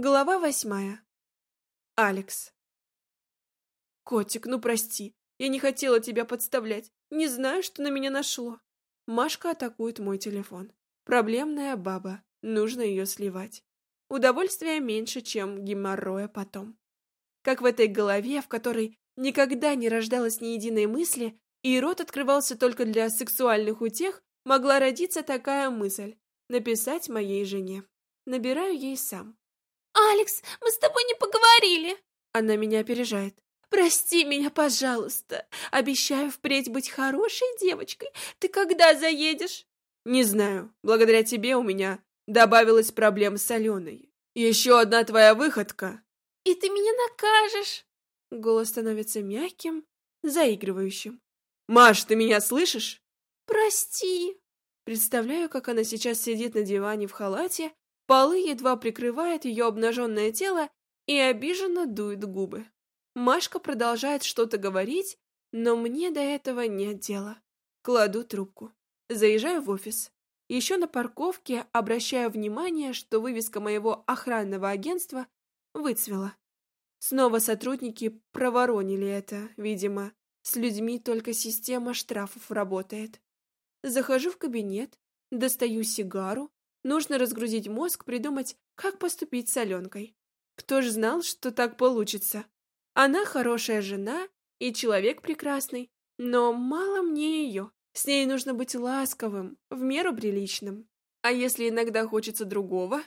Глава восьмая. Алекс. Котик, ну прости. Я не хотела тебя подставлять. Не знаю, что на меня нашло. Машка атакует мой телефон. Проблемная баба. Нужно ее сливать. Удовольствия меньше, чем геморроя потом. Как в этой голове, в которой никогда не рождалось ни единой мысли, и рот открывался только для сексуальных утех, могла родиться такая мысль — написать моей жене. Набираю ей сам. «Алекс, мы с тобой не поговорили!» Она меня опережает. «Прости меня, пожалуйста. Обещаю впредь быть хорошей девочкой. Ты когда заедешь?» «Не знаю. Благодаря тебе у меня добавилось проблем с Аленой. Еще одна твоя выходка». «И ты меня накажешь!» Голос становится мягким, заигрывающим. «Маш, ты меня слышишь?» «Прости!» Представляю, как она сейчас сидит на диване в халате Полы едва прикрывает ее обнаженное тело и обиженно дует губы. Машка продолжает что-то говорить, но мне до этого нет дела. Кладу трубку. Заезжаю в офис. Еще на парковке обращаю внимание, что вывеска моего охранного агентства выцвела. Снова сотрудники проворонили это, видимо. С людьми только система штрафов работает. Захожу в кабинет, достаю сигару, Нужно разгрузить мозг, придумать, как поступить с Аленкой. Кто ж знал, что так получится? Она хорошая жена и человек прекрасный, но мало мне ее. С ней нужно быть ласковым, в меру приличным. А если иногда хочется другого?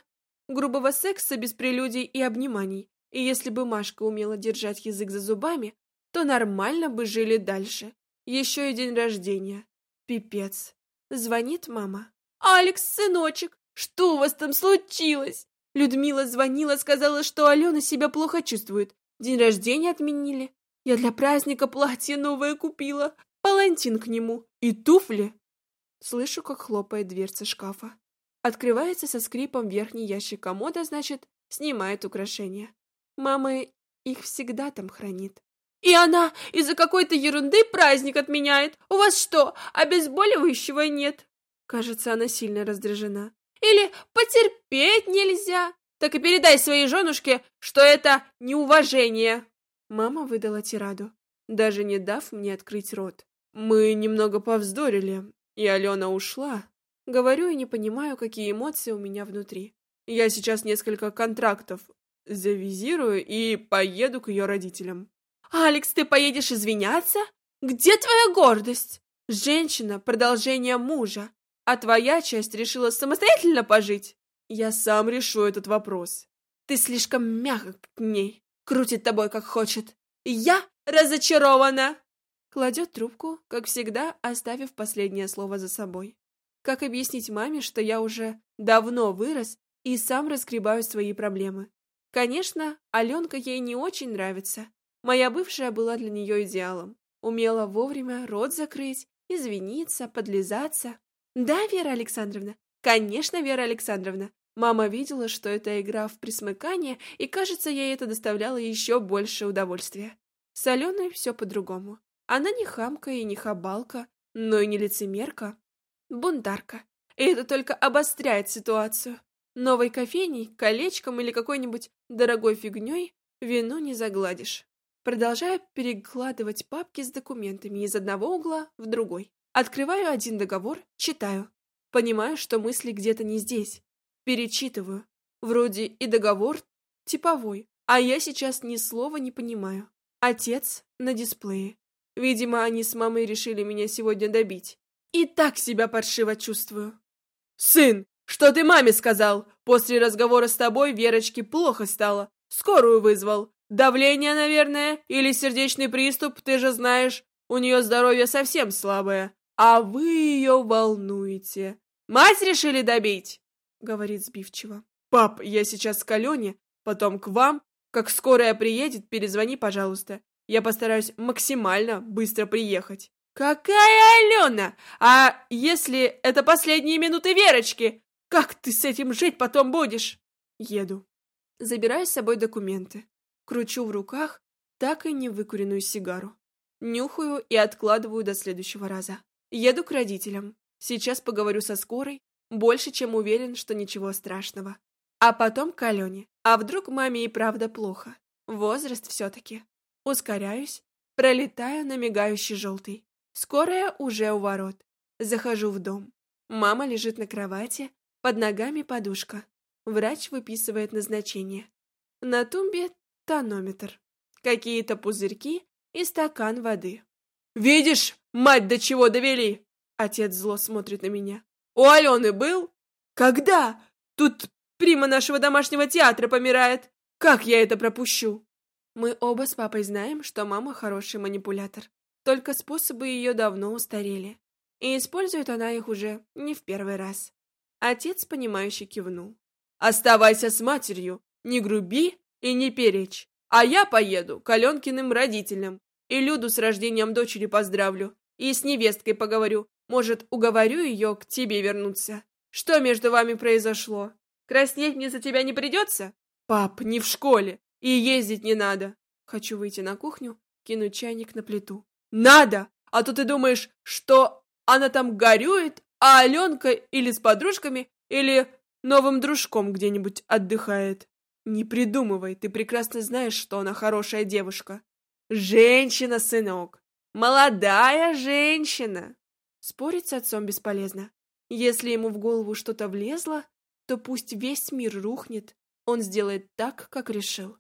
Грубого секса без прелюдий и обниманий. И если бы Машка умела держать язык за зубами, то нормально бы жили дальше. Еще и день рождения. Пипец. Звонит мама. «Алекс, сыночек, что у вас там случилось? Людмила звонила, сказала, что Алена себя плохо чувствует. День рождения отменили. Я для праздника платье новое купила, палантин к нему и туфли. Слышу, как хлопает дверца шкафа. Открывается со скрипом верхний ящик комода, значит, снимает украшения. Мама их всегда там хранит. И она из-за какой-то ерунды праздник отменяет. У вас что, обезболивающего нет? Кажется, она сильно раздражена. Или потерпеть нельзя. Так и передай своей женушке, что это неуважение. Мама выдала тираду, даже не дав мне открыть рот. Мы немного повздорили, и Алена ушла. Говорю и не понимаю, какие эмоции у меня внутри. Я сейчас несколько контрактов завизирую и поеду к ее родителям. «Алекс, ты поедешь извиняться? Где твоя гордость? Женщина — продолжение мужа а твоя часть решила самостоятельно пожить? Я сам решу этот вопрос. Ты слишком мягок к ней, крутит тобой как хочет. Я разочарована!» Кладет трубку, как всегда, оставив последнее слово за собой. Как объяснить маме, что я уже давно вырос и сам разгребаю свои проблемы? Конечно, Аленка ей не очень нравится. Моя бывшая была для нее идеалом. Умела вовремя рот закрыть, извиниться, подлизаться. Да, Вера Александровна? Конечно, Вера Александровна. Мама видела, что это игра в присмыкание, и, кажется, ей это доставляло еще больше удовольствия. С Аленой все по-другому. Она не хамка и не хабалка, но и не лицемерка. Бунтарка. И это только обостряет ситуацию. Новой кофейней, колечком или какой-нибудь дорогой фигней вину не загладишь. Продолжаю перекладывать папки с документами из одного угла в другой. Открываю один договор, читаю. Понимаю, что мысли где-то не здесь. Перечитываю. Вроде и договор типовой, а я сейчас ни слова не понимаю. Отец на дисплее. Видимо, они с мамой решили меня сегодня добить. И так себя паршиво чувствую. «Сын, что ты маме сказал? После разговора с тобой Верочке плохо стало. Скорую вызвал. Давление, наверное, или сердечный приступ, ты же знаешь, у нее здоровье совсем слабое а вы ее волнуете. Мать решили добить?» — говорит сбивчиво. «Пап, я сейчас к Алене, потом к вам. Как скорая приедет, перезвони, пожалуйста. Я постараюсь максимально быстро приехать». «Какая Алена? А если это последние минуты Верочки? Как ты с этим жить потом будешь?» Еду. Забираю с собой документы. Кручу в руках так и не выкуренную сигару. Нюхаю и откладываю до следующего раза. Еду к родителям. Сейчас поговорю со скорой. Больше, чем уверен, что ничего страшного. А потом к Алене. А вдруг маме и правда плохо? Возраст все-таки. Ускоряюсь, пролетаю на мигающий желтый. Скорая уже у ворот. Захожу в дом. Мама лежит на кровати, под ногами подушка. Врач выписывает назначение. На тумбе тонометр, какие-то пузырьки и стакан воды. «Видишь, мать до чего довели!» Отец зло смотрит на меня. «У Алены был?» «Когда? Тут прима нашего домашнего театра помирает. Как я это пропущу?» Мы оба с папой знаем, что мама хороший манипулятор. Только способы ее давно устарели. И использует она их уже не в первый раз. Отец, понимающе кивнул. «Оставайся с матерью, не груби и не перечь. А я поеду к Аленкиным родителям и Люду с рождением дочери поздравлю. И с невесткой поговорю. Может, уговорю ее к тебе вернуться. Что между вами произошло? Краснеть мне за тебя не придется? Пап, не в школе. И ездить не надо. Хочу выйти на кухню, кинуть чайник на плиту. Надо! А то ты думаешь, что она там горюет, а Аленка или с подружками, или новым дружком где-нибудь отдыхает. Не придумывай, ты прекрасно знаешь, что она хорошая девушка. Женщина, сынок. Молодая женщина. Спорить с отцом бесполезно. Если ему в голову что-то влезло, то пусть весь мир рухнет, он сделает так, как решил.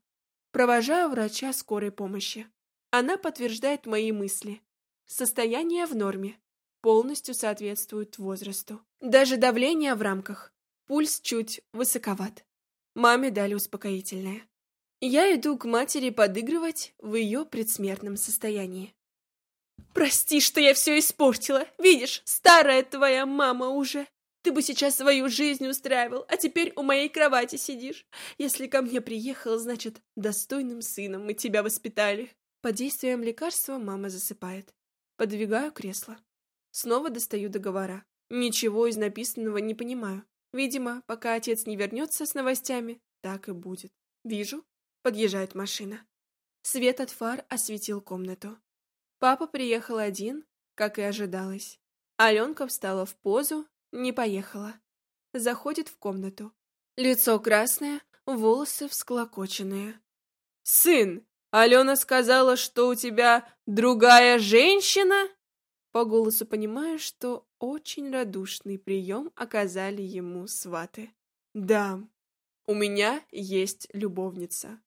Провожаю врача скорой помощи. Она подтверждает мои мысли. Состояние в норме. Полностью соответствует возрасту. Даже давление в рамках. Пульс чуть высоковат. Маме дали успокоительное. Я иду к матери подыгрывать в ее предсмертном состоянии. «Прости, что я все испортила. Видишь, старая твоя мама уже. Ты бы сейчас свою жизнь устраивал, а теперь у моей кровати сидишь. Если ко мне приехал, значит, достойным сыном мы тебя воспитали». Под действием лекарства мама засыпает. Подвигаю кресло. Снова достаю договора. Ничего из написанного не понимаю. Видимо, пока отец не вернется с новостями, так и будет. Вижу, подъезжает машина. Свет от фар осветил комнату. Папа приехал один, как и ожидалось. Аленка встала в позу, не поехала. Заходит в комнату. Лицо красное, волосы всклокоченные. «Сын, Алена сказала, что у тебя другая женщина?» По голосу понимаю, что очень радушный прием оказали ему сваты. «Да, у меня есть любовница.